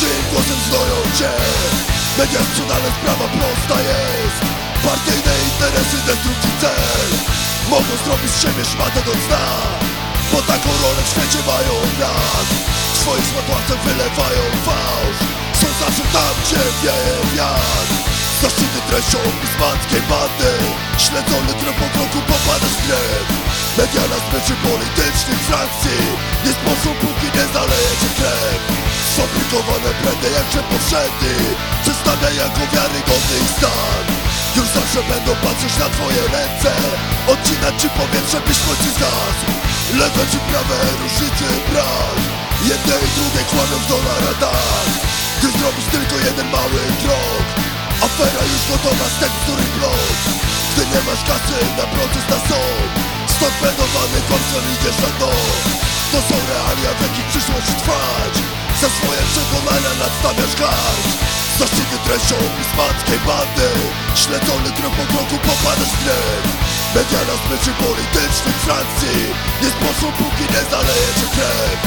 Stanącym głosem znoją cię. Media sprzedane, sprawa prosta jest. Partyjne interesy, destrukcji cel. Mogą zrobić z siebie szmatę do dna. Bo taką rolę w świecie mają brak W swoich szmatławcach wylewają fałsz. Są zawsze tam, gdzie wieje wiatr Treścią pismanckiej bandy Śledzony krok po kroku popadasz w krew Media na smyczy politycznych frakcji. Nie spocą póki nie zaleje krew. Sfabrykowane błędy jak że powszedni. Przedstawia jako wiarygodny stan. Już zawsze będą patrzeć na twoje ręce. Odcinać ci powietrze byś w końcu Lewe czy prawe różnicy brak Jednej i drugiej kłamią w dolara tak Afera już gotowa z tekstury blok Gdy nie masz kasy na proces na sąd. Storpedowany kłamstwem idziesz na dno. To są realia, w jakich przyszłość trwać. Za swoje przekonania nadstawiasz kark Zaszczyty treścią pismackiej bandy. Śledzony krok po kroku popadasz w krew Media na smyczy politycznych frakcji. Nie spocą póki nie zaleje cię krew.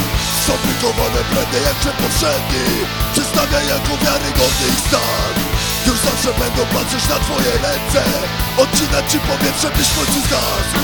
Sfabrykowane błędy jak poprzedni Przedstawia jako wiarygodny ich stan Już zawsze będą patrzeć na twoje ręce. Odcinać ci powietrze byś w końcu zgasł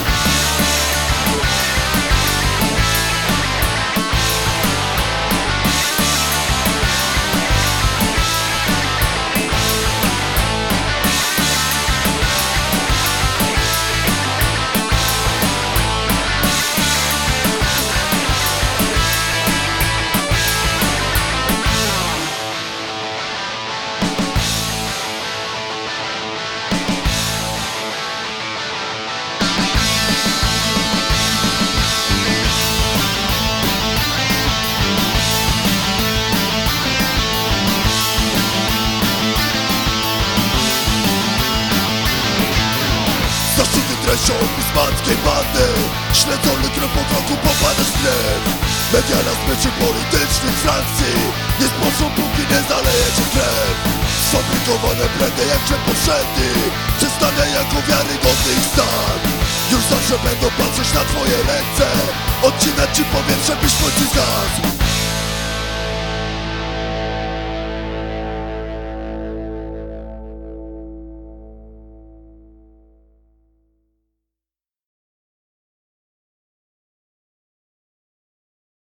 Treścią pismackiej bandy Śledzony krok po kroku popadasz w krew Media na smyczy politycznych frakcji Nie spocą póki nie zaleje cię krew. Sfabrykowane błędy jak że powszedni Przedstawia jako wiarygodny ich stan. Już zawsze będą patrzeć na twoje ręce. Odcinać ci powietrze byś w końcu zgasł